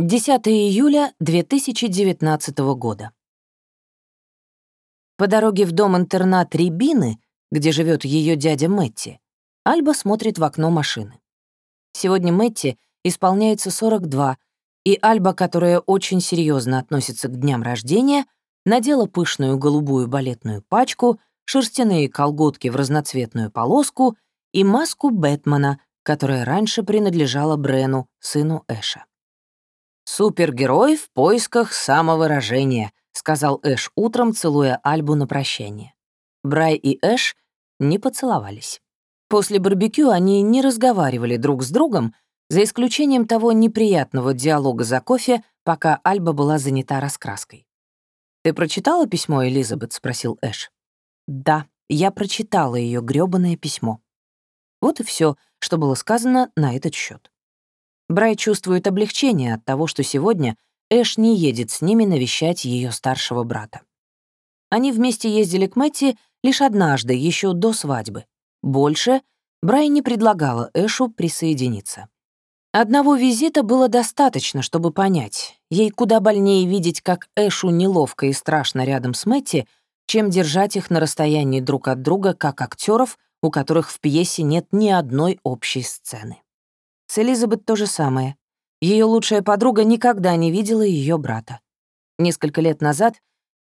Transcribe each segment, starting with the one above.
10 июля 2019 года. По дороге в дом-интернат Рябины, где живет ее дядя Мэтти, Альба смотрит в окно машины. Сегодня Мэтти исполняется 42, и Альба, которая очень серьезно относится к дням рождения, надела пышную голубую балетную пачку, шерстяные колготки в разноцветную полоску и маску Бэтмена, которая раньше принадлежала Брену, сыну Эша. «Супергерой в поисках самовыражения», — сказал Эш утром, целуя Альбу на прощание. Брай и Эш не поцеловались. После барбекю они не разговаривали друг с другом, за исключением того неприятного диалога за кофе, пока Альба была занята раскраской. «Ты прочитала письмо, Элизабет?» — спросил Эш. «Да, я прочитала ее грёбаное письмо». Вот и все, что было сказано на этот счет. Брай чувствует облегчение от того, что сегодня Эш не едет с ними навещать ее старшего брата. Они вместе ездили к Мэтти лишь однажды, еще до свадьбы. Больше Брай не предлагала Эшу присоединиться. Одного визита было достаточно, чтобы понять, ей куда больнее видеть, как Эшу неловко и страшно рядом с Мэтти, чем держать их на расстоянии друг от друга, как актеров, у которых в пьесе нет ни одной общей сцены. С Элизабет то же самое. Ее лучшая подруга никогда не видела ее брата. Несколько лет назад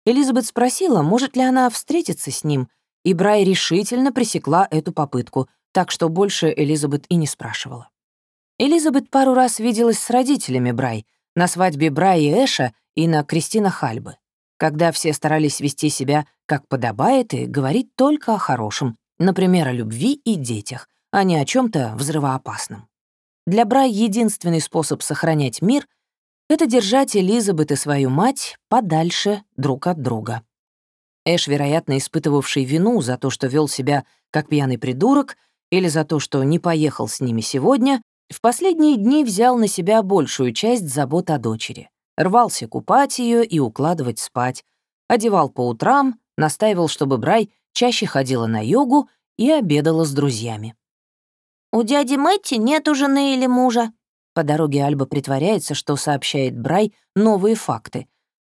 Элизабет спросила, может ли она встретиться с ним, и Брай решительно пресекла эту попытку, так что больше Элизабет и не спрашивала. Элизабет пару раз виделась с родителями Брай, на свадьбе Брай и Эша и на Кристина Хальбы, когда все старались вести себя как подобает и говорить только о хорошем, например, о любви и детях, а не о чем то взрывоопасном. Для Брай единственный способ сохранять мир — это держать Элизабет и свою мать подальше друг от друга. Эш, вероятно, испытывавший вину за то, что вел себя как пьяный придурок, или за то, что не поехал с ними сегодня, в последние дни взял на себя большую часть забот о дочери. Рвался купать ее и укладывать спать, одевал по утрам, настаивал, чтобы Брай чаще ходила на йогу и обедала с друзьями. «У дяди Мэтти нет жены или мужа». По дороге Альба притворяется, что сообщает Брай новые факты,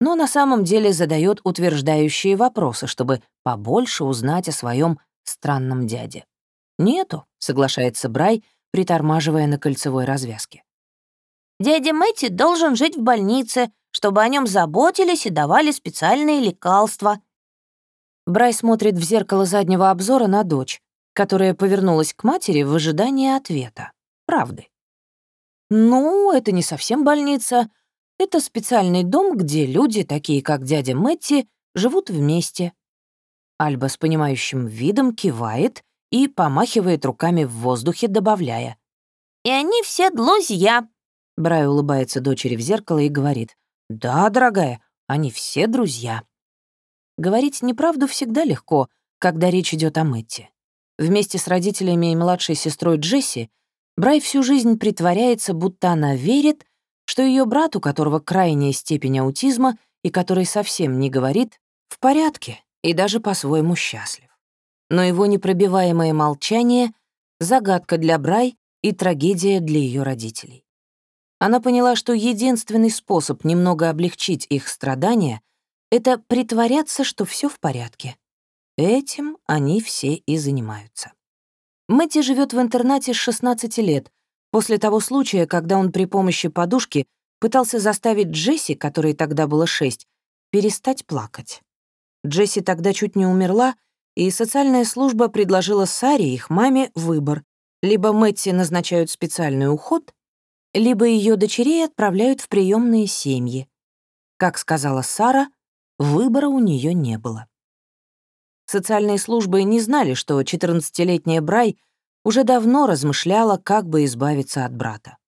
но на самом деле задает утверждающие вопросы, чтобы побольше узнать о своем странном дяде. «Нету», — соглашается Брай, притормаживая на кольцевой развязке. «Дядя Мэтти должен жить в больнице, чтобы о нем заботились и давали специальные лекарства». Брай смотрит в зеркало заднего обзора на дочь, которая повернулась к матери в ожидании ответа. Правды. «Ну, это не совсем больница. Это специальный дом, где люди, такие как дядя Мэтти, живут вместе». Альба с понимающим видом кивает и помахивает руками в воздухе, добавляя. «И они все друзья». Брай улыбается дочери в зеркало и говорит. «Да, дорогая, они все друзья». Говорить неправду всегда легко, когда речь идет о Мэтти. Вместе с родителями и младшей сестрой Джесси Брай всю жизнь притворяется, будто она верит, что ее брат, у которого крайняя степень аутизма и который совсем не говорит, в порядке и даже по-своему счастлив. Но его непробиваемое молчание — загадка для Брай и трагедия для ее родителей. Она поняла, что единственный способ немного облегчить их страдания — это притворяться, что все в порядке. Этим они все и занимаются. Мэтти живет в интернате с 16 лет, после того случая, когда он при помощи подушки пытался заставить Джесси, которой тогда было 6, перестать плакать. Джесси тогда чуть не умерла, и социальная служба предложила Саре, их маме, выбор. Либо Мэтти назначают специальный уход, либо ее дочерей отправляют в приемные семьи. Как сказала Сара, выбора у нее не было. Социальные службы не знали, что 14-летняя Брай уже давно размышляла, как бы избавиться от брата.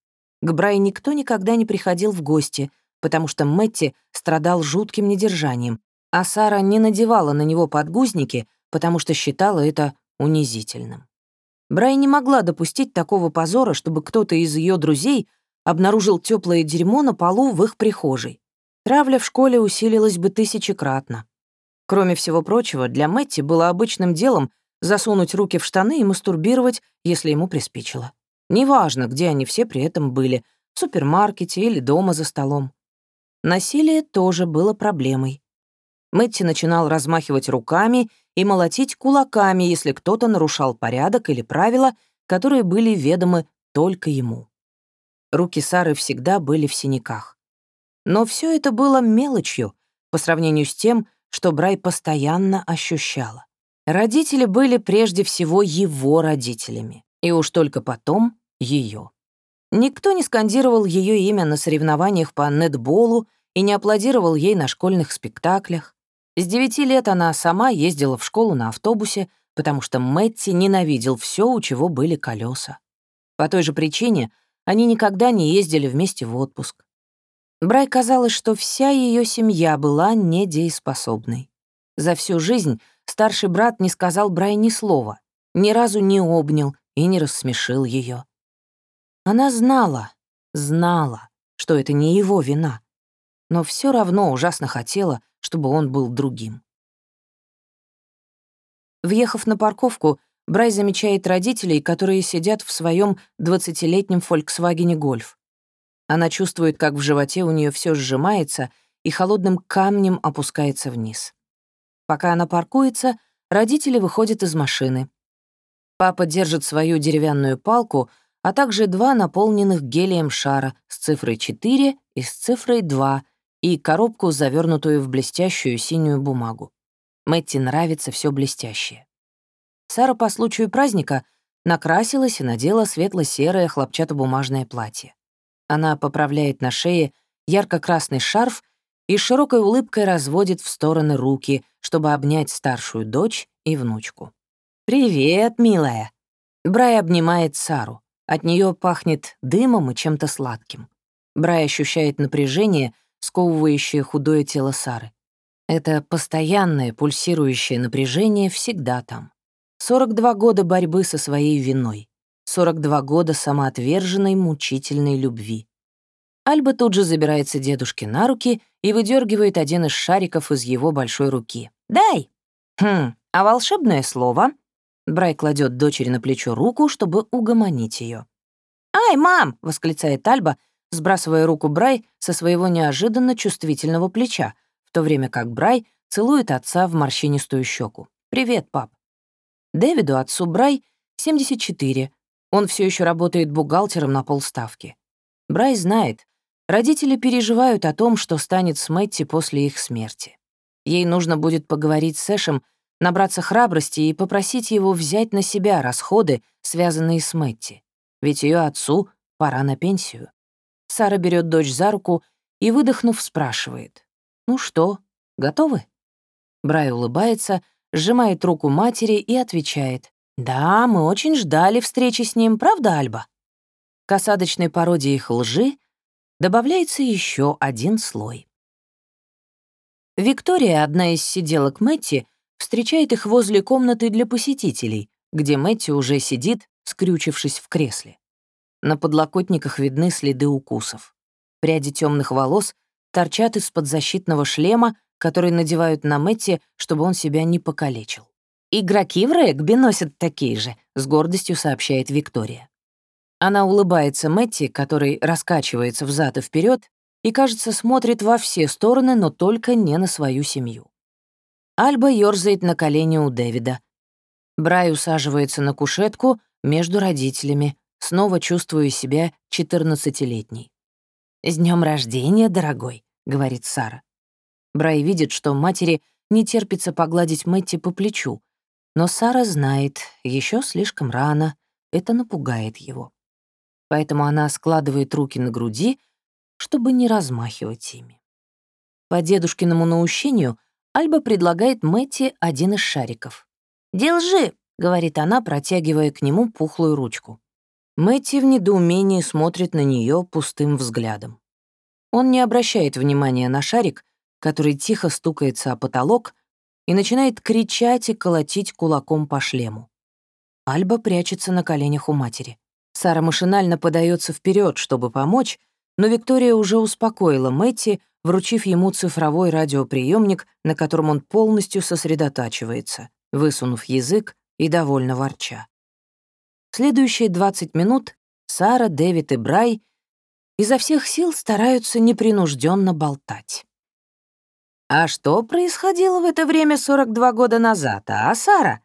К Брай никто никогда не приходил в гости, потому что Мэтти страдал жутким недержанием, а Сара не надевала на него подгузники, потому что считала это унизительным. Брай не могла допустить такого позора, чтобы кто-то из ее друзей обнаружил теплое дерьмо на полу в их прихожей. Травля в школе усилилась бы тысячекратно. Кроме всего прочего, для Мэтти было обычным делом засунуть руки в штаны и мастурбировать, если ему приспичило. Неважно, где они все при этом были, в супермаркете или дома за столом. Насилие тоже было проблемой. Мэтти начинал размахивать руками и молотить кулаками, если кто-то нарушал порядок или правила, которые были ведомы только ему. Руки Сары всегда были в синяках. Но все это было мелочью по сравнению с тем, что Брай постоянно ощущала. Родители были прежде всего его родителями, и уж только потом ее. Никто не скандировал ее имя на соревнованиях по нетболу и не аплодировал ей на школьных спектаклях. С девяти лет она сама ездила в школу на автобусе, потому что Мэтти ненавидел все, у чего были колеса. По той же причине они никогда не ездили вместе в отпуск. Брай казалось, что вся ее семья была недееспособной. За всю жизнь старший брат не сказал Брай ни слова, ни разу не обнял и не рассмешил ее. Она знала, знала, что это не его вина, но все равно ужасно хотела, чтобы он был другим. Въехав на парковку, Брай замечает родителей, которые сидят в своем 20-летнем Volkswagen Golf. Она чувствует, как в животе у нее все сжимается и холодным камнем опускается вниз. Пока она паркуется, родители выходят из машины. Папа держит свою деревянную палку, а также два наполненных гелием шара с цифрой 4 и с цифрой 2 и коробку, завернутую в блестящую синюю бумагу. Мэтти нравится все блестящее. Сара по случаю праздника накрасилась и надела светло-серое хлопчатобумажное платье. Она поправляет на шее ярко-красный шарф и широкой улыбкой разводит в стороны руки, чтобы обнять старшую дочь и внучку. «Привет, милая!» Брай обнимает Сару. От нее пахнет дымом и чем-то сладким. Брай ощущает напряжение, сковывающее худое тело Сары. Это постоянное пульсирующее напряжение всегда там. 42 года борьбы со своей виной. 42 года самоотверженной, мучительной любви. Альба тут же забирается дедушке на руки и выдергивает один из шариков из его большой руки. «Дай!» «Хм, а волшебное слово?» Брай кладет дочери на плечо руку, чтобы угомонить ее. «Ай, мам!» — восклицает Альба, сбрасывая руку Брай со своего неожиданно чувствительного плеча, в то время как Брай целует отца в морщинистую щеку. «Привет, пап». Дэвиду, отцу Брай, 74, он все еще работает бухгалтером на полставки. Брай знает, родители переживают о том, что станет с Мэтти после их смерти. Ей нужно будет поговорить с Эшем, набраться храбрости и попросить его взять на себя расходы, связанные с Мэтти. Ведь ее отцу пора на пенсию. Сара берет дочь за руку и, выдохнув, спрашивает. «Ну что, готовы?» Брай улыбается, сжимает руку матери и отвечает. Да, мы очень ждали встречи с ним, правда, Альба? К осадочной пародии их лжи добавляется еще один слой. Виктория, одна из сиделок Мэтти, встречает их возле комнаты для посетителей, где Мэтти уже сидит, скрючившись в кресле. На подлокотниках видны следы укусов. Пряди темных волос торчат из-под защитного шлема, который надевают на Мэтти, чтобы он себя не покалечил. «Игроки в регби носят такие же», — с гордостью сообщает Виктория. Она улыбается Мэтти, который раскачивается взад и вперед и, кажется, смотрит во все стороны, но только не на свою семью. Альба ёрзает на колени у Дэвида. Брай усаживается на кушетку между родителями, снова чувствуя себя четырнадцатилетней. «С днем рождения, дорогой», — говорит Сара. Брай видит, что матери не терпится погладить Мэтти по плечу, но Сара знает, еще слишком рано, это напугает его. Поэтому она складывает руки на груди, чтобы не размахивать ими. По дедушкиному наущению Альба предлагает Мэтти один из шариков. «Держи», — говорит она, протягивая к нему пухлую ручку. Мэтти в недоумении смотрит на нее пустым взглядом. Он не обращает внимания на шарик, который тихо стукается о потолок, и начинает кричать и колотить кулаком по шлему. Альба прячется на коленях у матери. Сара машинально подается вперед, чтобы помочь, но Виктория уже успокоила Мэтти, вручив ему цифровой радиоприемник, на котором он полностью сосредотачивается, высунув язык и довольно ворча. Следующие 20 минут Сара, Дэвид и Брай изо всех сил стараются непринужденно болтать. «А что происходило в это время 42 года назад, а, Сара?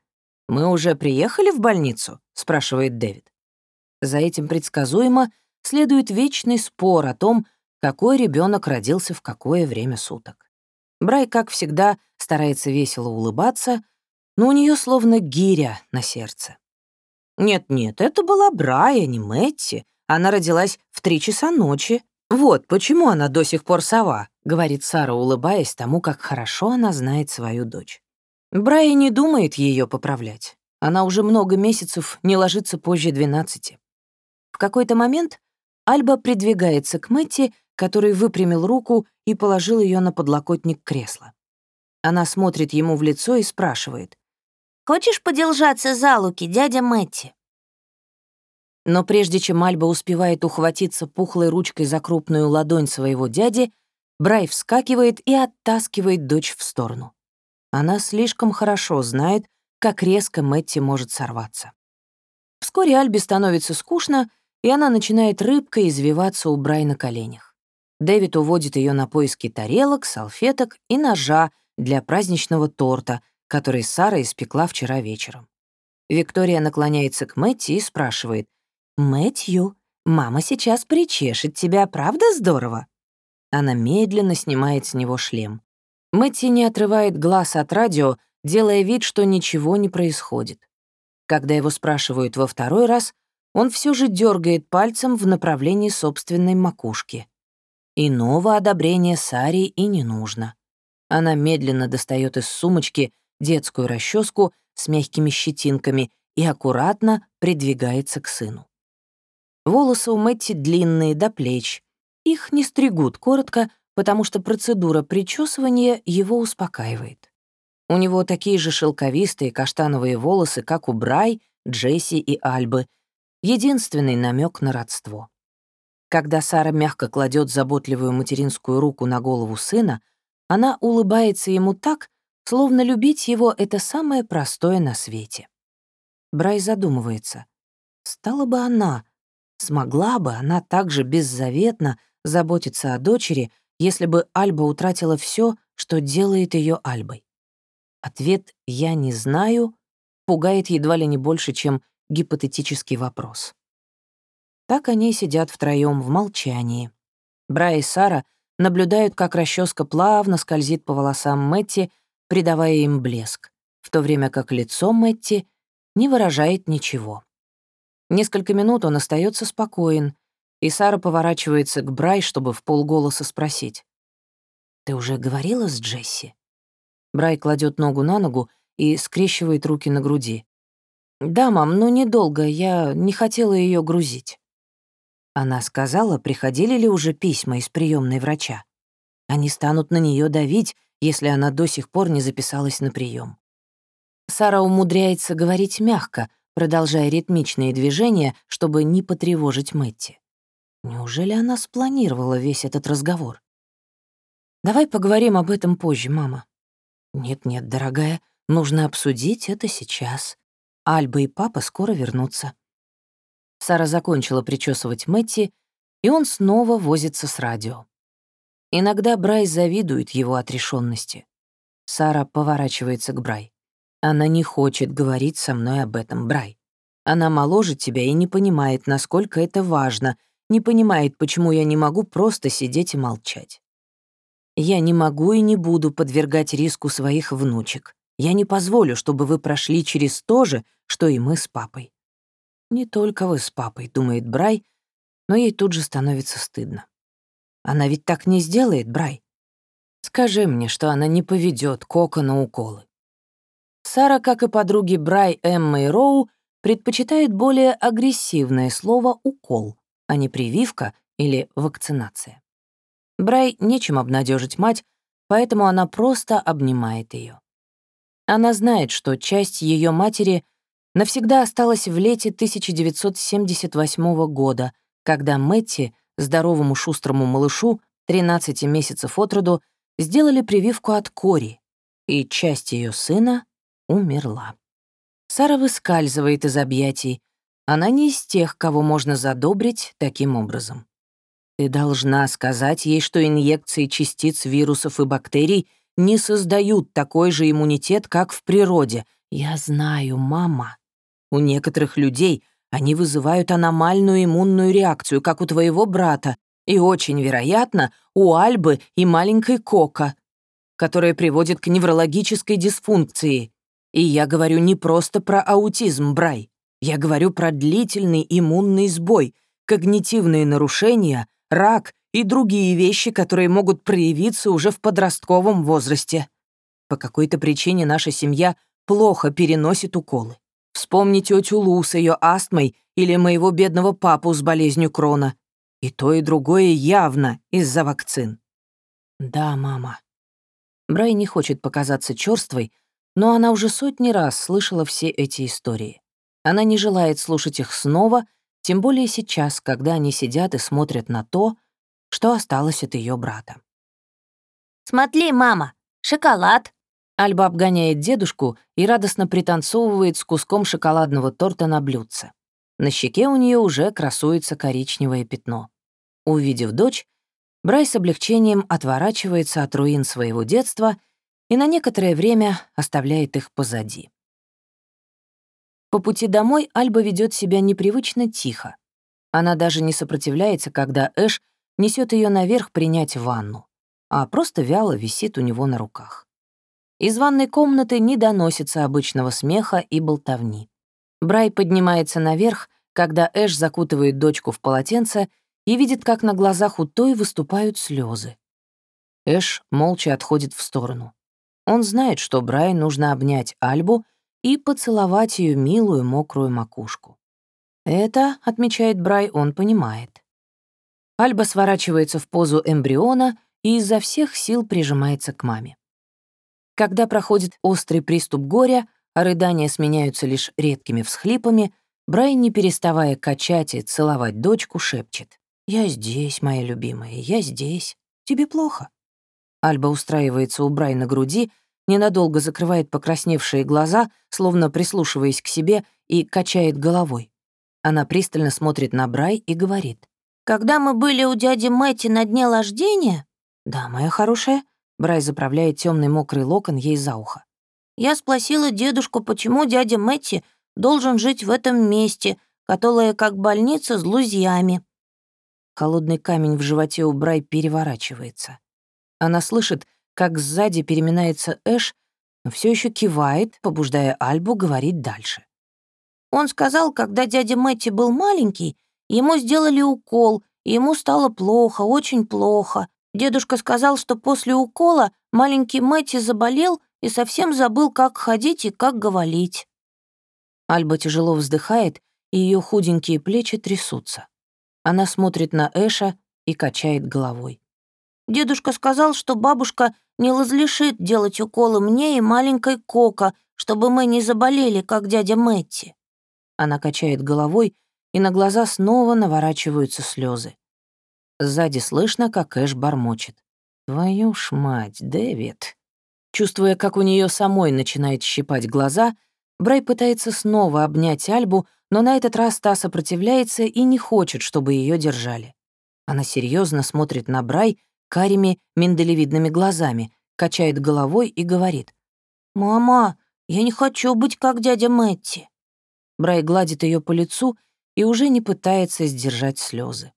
Мы уже приехали в больницу?» — спрашивает Дэвид. За этим предсказуемо следует вечный спор о том, какой ребенок родился в какое время суток. Брай, как всегда, старается весело улыбаться, но у нее словно гиря на сердце. Нет-нет, это была Брай, а не Мэтти. Она родилась в три часа ночи. Вот почему она до сих пор сова, говорит Сара, улыбаясь тому, как хорошо она знает свою дочь. Брай не думает ее поправлять. Она уже много месяцев не ложится позже 12. В какой-то момент Альба придвигается к Мэтти, который выпрямил руку и положил ее на подлокотник кресла. Она смотрит ему в лицо и спрашивает. «Хочешь подержаться за луки, дядя Мэтти?» Но прежде чем Альба успевает ухватиться пухлой ручкой за крупную ладонь своего дяди, Брай вскакивает и оттаскивает дочь в сторону. Она слишком хорошо знает, как резко Мэтти может сорваться. Вскоре Альбе становится скучно, и она начинает рыбкой извиваться у Брай на коленях. Дэвид уводит ее на поиски тарелок, салфеток и ножа для праздничного торта, который Сара испекла вчера вечером. Виктория наклоняется к Мэтти и спрашивает, «Мэтью, мама сейчас причешет тебя, правда здорово?» Она медленно снимает с него шлем. Мэтти не отрывает глаз от радио, делая вид, что ничего не происходит. Когда его спрашивают во второй раз, он все же дергает пальцем в направлении собственной макушки. Иного одобрения Саре и не нужно. Она медленно достает из сумочки детскую расческу с мягкими щетинками и аккуратно придвигается к сыну. Волосы у Мэтти длинные до плеч. Их не стригут коротко, потому что процедура причесывания его успокаивает. У него такие же шелковистые каштановые волосы, как у Брай, Джесси и Альбы, единственный намек на родство. Когда Сара мягко кладет заботливую материнскую руку на голову сына, она улыбается ему так, словно любить его — это самое простое на свете. Брай задумывается. Стала бы она, смогла бы она также беззаветно заботиться о дочери, если бы Альба утратила все, что делает ее Альбой? Ответ «я не знаю» пугает едва ли не больше, чем гипотетический вопрос. Так они сидят втроем в молчании. Бра и Сара наблюдают, как расческа плавно скользит по волосам Мэтти, придавая им блеск, в то время как лицо Мэтти не выражает ничего. Несколько минут он остается спокоен, и Сара поворачивается к Брай, чтобы в полголоса спросить. «Ты уже говорила с Джесси?» Брай кладет ногу на ногу и скрещивает руки на груди. «Да, мам, но недолго, я не хотела ее грузить». Она сказала, приходили ли уже письма из приемной врача. Они станут на нее давить, если она до сих пор не записалась на прием. Сара умудряется говорить мягко, продолжая ритмичные движения, чтобы не потревожить Мэтти. Неужели она спланировала весь этот разговор? «Давай поговорим об этом позже, мама». «Нет-нет, дорогая, нужно обсудить это сейчас. Альба и папа скоро вернутся». Сара закончила причесывать Мэтти, и он снова возится с радио. Иногда Брай завидует его отрешенности. Сара поворачивается к Брай. Она не хочет говорить со мной об этом, Брай. Она моложе тебя и не понимает, насколько это важно, не понимает, почему я не могу просто сидеть и молчать. Я не могу и не буду подвергать риску своих внучек. Я не позволю, чтобы вы прошли через то же, что и мы с папой. Не только вы с папой, думает Брай, но ей тут же становится стыдно. Она ведь так не сделает, Брай. Скажи мне, что она не поведет Кока на уколы. Сара, как и подруги Брай, Эмма и Роу, предпочитает более агрессивное слово «укол», а не прививка или вакцинация. Брай нечем обнадежить мать, поэтому она просто обнимает ее. Она знает, что часть ее матери навсегда осталась в лете 1978 года, когда Мэтти, здоровому шустрому малышу, 13 месяцев от роду, сделали прививку от кори, и часть ее сына умерла. Сара выскальзывает из объятий, она не из тех, кого можно задобрить таким образом. Ты должна сказать ей, что инъекции частиц вирусов и бактерий не создают такой же иммунитет, как в природе. Я знаю, мама. У некоторых людей они вызывают аномальную иммунную реакцию, как у твоего брата, и очень вероятно, у Альбы и маленькой Кока, которая приводит к неврологической дисфункции. И я говорю не просто про аутизм, Брай. Я говорю про длительный иммунный сбой, когнитивные нарушения, рак и другие вещи, которые могут проявиться уже в подростковом возрасте. По какой-то причине наша семья плохо переносит уколы. Вспомни тетю Лу с ее астмой или моего бедного папу с болезнью Крона. И то, и другое явно из-за вакцин. Да, мама. Брай не хочет показаться черствой, но она уже сотни раз слышала все эти истории. Она не желает слушать их снова, тем более сейчас, когда они сидят и смотрят на то, что осталось от ее брата. «Смотри, мама, шоколад!» Альба обгоняет дедушку и радостно пританцовывает с куском шоколадного торта на блюдце. На щеке у нее уже красуется коричневое пятно. Увидев дочь, Брай с облегчением отворачивается от руин своего детства и на некоторое время оставляет их позади. По пути домой Альба ведет себя непривычно тихо. Она даже не сопротивляется, когда Эш несет ее наверх принять ванну, а просто вяло висит у него на руках. Из ванной комнаты не доносится обычного смеха и болтовни. Брай поднимается наверх, когда Эш закутывает дочку в полотенце и видит, как на глазах у той выступают слезы. Эш молча отходит в сторону. Он знает, что Брай нужно обнять Альбу и поцеловать ее милую мокрую макушку. Это, отмечает Брай, он понимает. Альба сворачивается в позу эмбриона и изо всех сил прижимается к маме. Когда проходит острый приступ горя, а рыдания сменяются лишь редкими всхлипами, Брайан, не переставая качать и целовать дочку, шепчет. «Я здесь, моя любимая, я здесь. Тебе плохо?» Альба устраивается у Брай на груди, ненадолго закрывает покрасневшие глаза, словно прислушиваясь к себе, и качает головой. Она пристально смотрит на Брай и говорит. Когда мы были у дяди Мэти на дне рождения...» «Да, моя хорошая». Брай заправляет темный мокрый локон ей за ухо. «Я спросила дедушку, почему дядя Мэти должен жить в этом месте, которое как больница с лузьями». Холодный камень в животе у Брай переворачивается. Она слышит, как сзади переминается Эш, но все еще кивает, побуждая Альбу говорить дальше. Он сказал, когда дядя Мэтти был маленький, Ему сделали укол, и ему стало плохо, очень плохо. Дедушка сказал, что после укола маленький Мэтти заболел и совсем забыл, как ходить и как говорить. Альба тяжело вздыхает, и ее худенькие плечи трясутся. Она смотрит на Эша и качает головой. Дедушка сказал, что бабушка не разрешит делать уколы мне и маленькой Кока, чтобы мы не заболели, как дядя Мэтти. Она качает головой, и на глаза снова наворачиваются слезы. Сзади слышно, как Эш бормочет. «Твою ж мать, Дэвид!» Чувствуя, как у нее самой начинает щипать глаза, Брай пытается снова обнять Альбу, но на этот раз та сопротивляется и не хочет, чтобы ее держали. Она серьезно смотрит на Брай карими миндалевидными глазами, качает головой и говорит. «Мама, я не хочу быть как дядя Мэтти». Брай гладит ее по лицу и уже не пытается сдержать слезы.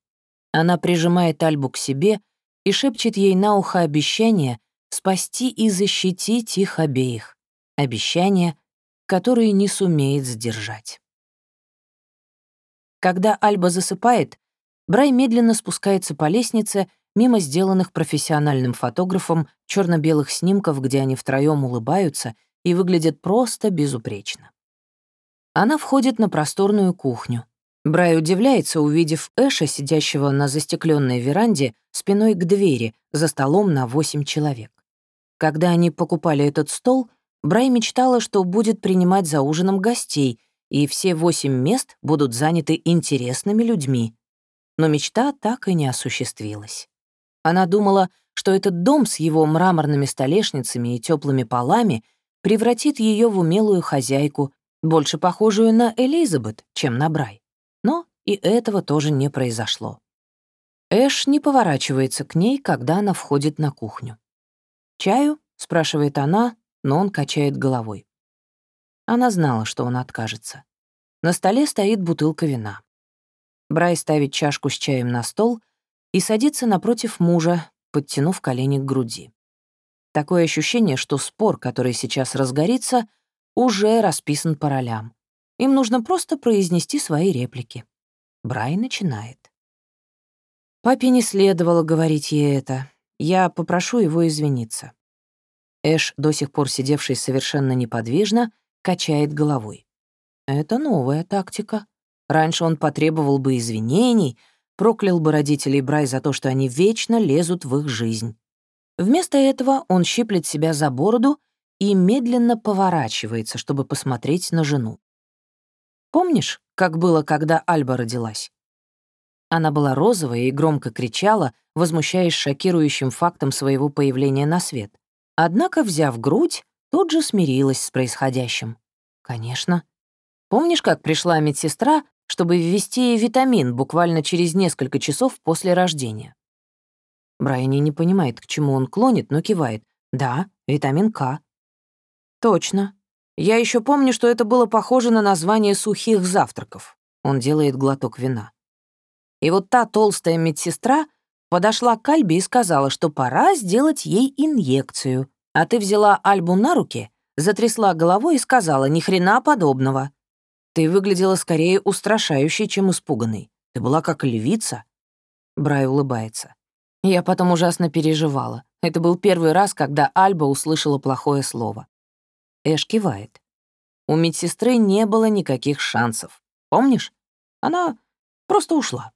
Она прижимает Альбу к себе и шепчет ей на ухо обещание спасти и защитить их обеих. Обещание, которое не сумеет сдержать. Когда Альба засыпает, Брай медленно спускается по лестнице мимо сделанных профессиональным фотографом черно белых снимков, где они втроем улыбаются и выглядят просто безупречно. Она входит на просторную кухню. Брай удивляется, увидев Эша, сидящего на застекленной веранде, спиной к двери, за столом на восемь человек. Когда они покупали этот стол, Брай мечтала, что будет принимать за ужином гостей, и все восемь мест будут заняты интересными людьми. Но мечта так и не осуществилась. Она думала, что этот дом с его мраморными столешницами и теплыми полами превратит ее в умелую хозяйку, больше похожую на Элизабет, чем на Брай. Но и этого тоже не произошло. Эш не поворачивается к ней, когда она входит на кухню. «Чаю?» — спрашивает она, но он качает головой. Она знала, что он откажется. На столе стоит бутылка вина. Брай ставит чашку с чаем на стол и садится напротив мужа, подтянув колени к груди. Такое ощущение, что спор, который сейчас разгорится, уже расписан по ролям. Им нужно просто произнести свои реплики. Брай начинает. Папе не следовало говорить ей это. Я попрошу его извиниться. Эш, до сих пор сидевший совершенно неподвижно, качает головой. Это новая тактика. Раньше он потребовал бы извинений, проклял бы родителей Брай за то, что они вечно лезут в их жизнь. Вместо этого он щиплет себя за бороду и медленно поворачивается, чтобы посмотреть на жену. Помнишь, как было, когда Альба родилась? Она была розовая и громко кричала, возмущаясь шокирующим фактом своего появления на свет. Однако, взяв грудь, тут же смирилась с происходящим. Конечно. Помнишь, как пришла медсестра, чтобы ввести ей витамин буквально через несколько часов после рождения? Брайани не понимает, к чему он клонит, но кивает. «Да, витамин К». «Точно. Я еще помню, что это было похоже на название сухих завтраков». Он делает глоток вина. И вот та толстая медсестра подошла к Альбе и сказала, что пора сделать ей инъекцию. А ты взяла Альбу на руки, затрясла головой и сказала «ни хрена подобного». Ты выглядела скорее устрашающей, чем испуганной. Ты была как львица. Брай улыбается. Я потом ужасно переживала. Это был первый раз, когда Альба услышала плохое слово. Эш кивает. У медсестры не было никаких шансов. Помнишь? Она просто ушла.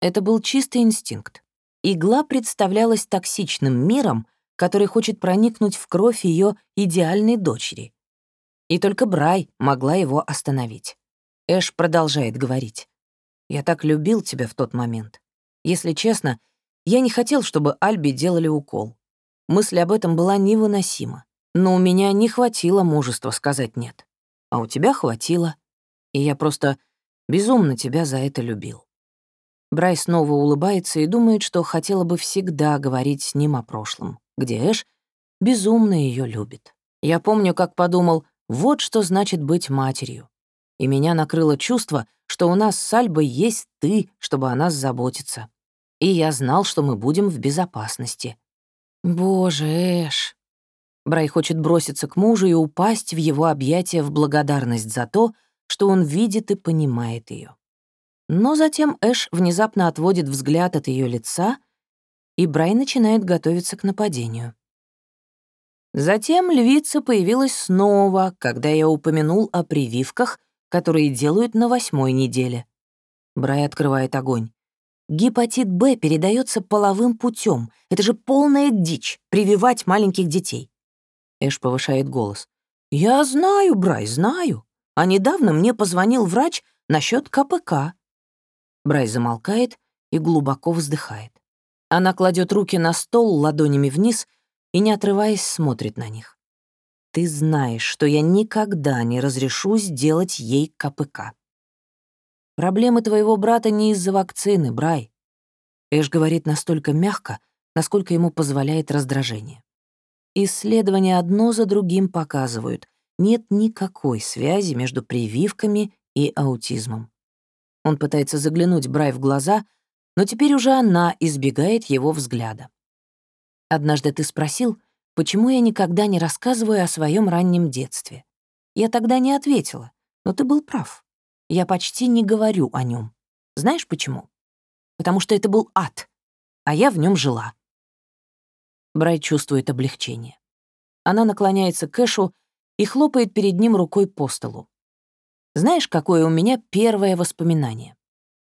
Это был чистый инстинкт. Игла представлялась токсичным миром, который хочет проникнуть в кровь ее идеальной дочери. И только Брай могла его остановить. Эш продолжает говорить. «Я так любил тебя в тот момент. Если честно, я не хотел, чтобы Альби делали укол. Мысль об этом была невыносима. Но у меня не хватило мужества сказать «нет». А у тебя хватило. И я просто безумно тебя за это любил. Брай снова улыбается и думает, что хотела бы всегда говорить с ним о прошлом, где Эш безумно ее любит. Я помню, как подумал, вот что значит быть матерью. И меня накрыло чувство, что у нас с Альбой есть ты, чтобы о нас заботиться и я знал, что мы будем в безопасности. Боже, Эш. Брай хочет броситься к мужу и упасть в его объятия в благодарность за то, что он видит и понимает ее. Но затем Эш внезапно отводит взгляд от ее лица, и Брай начинает готовиться к нападению. Затем львица появилась снова, когда я упомянул о прививках, которые делают на восьмой неделе. Брай открывает огонь. Гепатит Б передается половым путем. Это же полная дичь — прививать маленьких детей. Эш повышает голос. «Я знаю, Брай, знаю. А недавно мне позвонил врач насчет КПК». Брай замолкает и глубоко вздыхает. Она кладет руки на стол ладонями вниз и, не отрываясь, смотрит на них. «Ты знаешь, что я никогда не разрешу сделать ей КПК. Проблемы твоего брата не из-за вакцины, Брай. Эш говорит настолько мягко, насколько ему позволяет раздражение. Исследования одно за другим показывают, нет никакой связи между прививками и аутизмом. Он пытается заглянуть Брай в глаза, но теперь уже она избегает его взгляда. Однажды ты спросил, почему я никогда не рассказываю о своем раннем детстве. Я тогда не ответила, но ты был прав. Я почти не говорю о нем. Знаешь почему? Потому что это был ад, а я в нем жила. Брай чувствует облегчение. Она наклоняется к Эшу и хлопает перед ним рукой по столу. Знаешь, какое у меня первое воспоминание?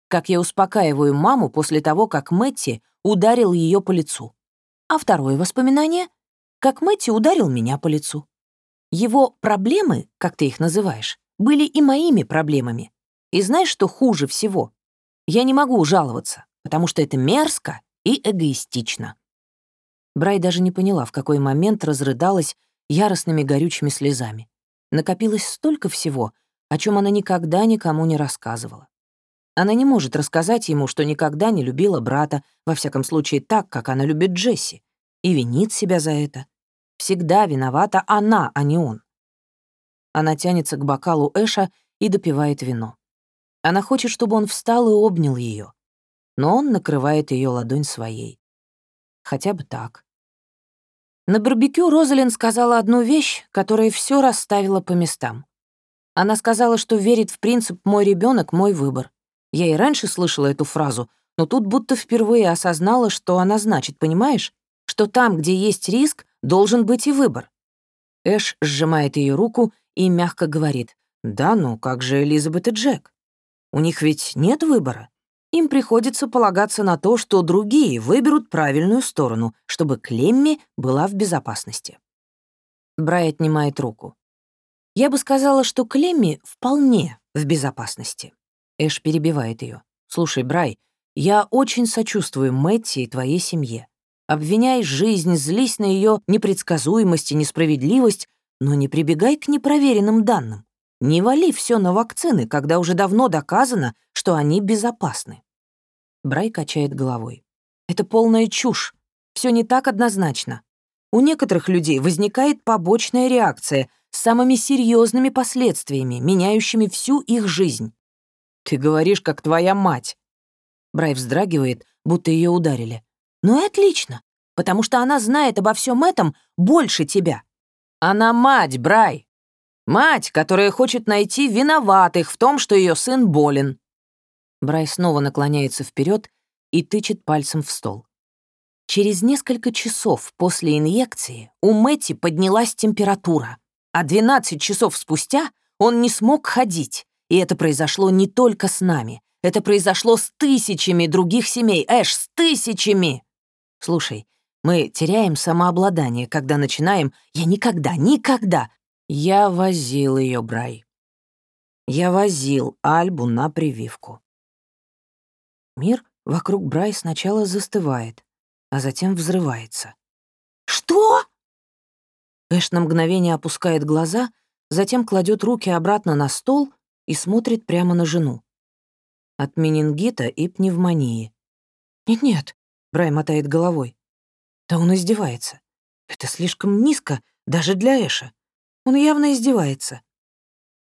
Как я успокаиваю маму после того, как Мэтти ударил ее по лицу. А второе воспоминание — как Мэтти ударил меня по лицу. Его проблемы, как ты их называешь, были и моими проблемами. И знаешь, что хуже всего? Я не могу жаловаться, потому что это мерзко и эгоистично. Брай даже не поняла, в какой момент разрыдалась яростными горючими слезами. Накопилось столько всего, о чем она никогда никому не рассказывала. Она не может рассказать ему, что никогда не любила брата, во всяком случае так, как она любит Джесси, и винит себя за это. Всегда виновата она, а не он. Она тянется к бокалу Эша и допивает вино. Она хочет, чтобы он встал и обнял ее, но он накрывает ее ладонь своей. Хотя бы так. На барбекю Розалин сказала одну вещь, которая все расставила по местам. Она сказала, что верит в принцип «мой ребенок, мой выбор». Я и раньше слышала эту фразу, но тут будто впервые осознала, что она значит, понимаешь? Что там, где есть риск, должен быть и выбор. Эш сжимает ее руку и мягко говорит, «Да, ну как же Элизабет и Джек? У них ведь нет выбора. Им приходится полагаться на то, что другие выберут правильную сторону, чтобы Клемми была в безопасности». Брай отнимает руку. «Я бы сказала, что Клемми вполне в безопасности». Эш перебивает ее. «Слушай, Брай, я очень сочувствую Мэтти и твоей семье. Обвиняй жизнь, злись на ее непредсказуемость и несправедливость, но не прибегай к непроверенным данным. Не вали все на вакцины, когда уже давно доказано, что они безопасны. Брай качает головой. Это полная чушь. Все не так однозначно. У некоторых людей возникает побочная реакция с самыми серьезными последствиями, меняющими всю их жизнь. «Ты говоришь, как твоя мать». Брай вздрагивает, будто ее ударили. «Ну и отлично, потому что она знает обо всем этом больше тебя. Она мать, Брай. Мать, которая хочет найти виноватых в том, что ее сын болен». Брай снова наклоняется вперед и тычет пальцем в стол. Через несколько часов после инъекции у Мэти поднялась температура, а 12 часов спустя он не смог ходить. И это произошло не только с нами. Это произошло с тысячами других семей. Эш, с тысячами! Слушай, мы теряем самообладание, когда начинаем «я никогда, никогда». Я возил ее, Брай. Я возил Альбу на прививку. Мир вокруг Брай сначала застывает, а затем взрывается. «Что?» Эш на мгновение опускает глаза, затем кладет руки обратно на стол и смотрит прямо на жену. От менингита и пневмонии. «Нет-нет», — Брай мотает головой. «Да он издевается. Это слишком низко даже для Эша. Он явно издевается».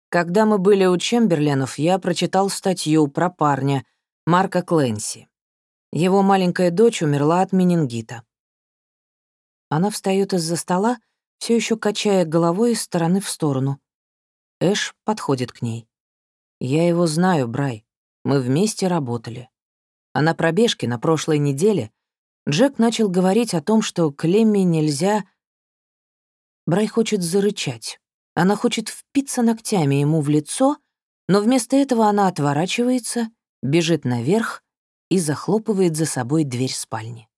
Когда мы были у Чемберленов, я прочитал статью про парня Марка Кленси. Его маленькая дочь умерла от менингита. Она встает из-за стола, все еще качая головой из стороны в сторону. Эш подходит к ней. Я его знаю, Брай. Мы вместе работали. А на пробежке на прошлой неделе Джек начал говорить о том, что Клемми нельзя... Брай хочет зарычать. Она хочет впиться ногтями ему в лицо, но вместо этого она отворачивается, бежит наверх и захлопывает за собой дверь спальни.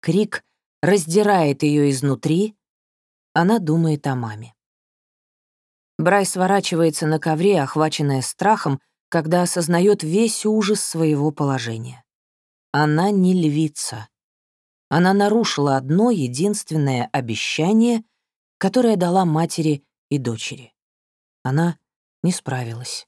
Крик раздирает ее изнутри, она думает о маме. Брай сворачивается на ковре, охваченная страхом, когда осознает весь ужас своего положения. Она не львица. Она нарушила одно единственное обещание, которое дала матери и дочери. Она не справилась.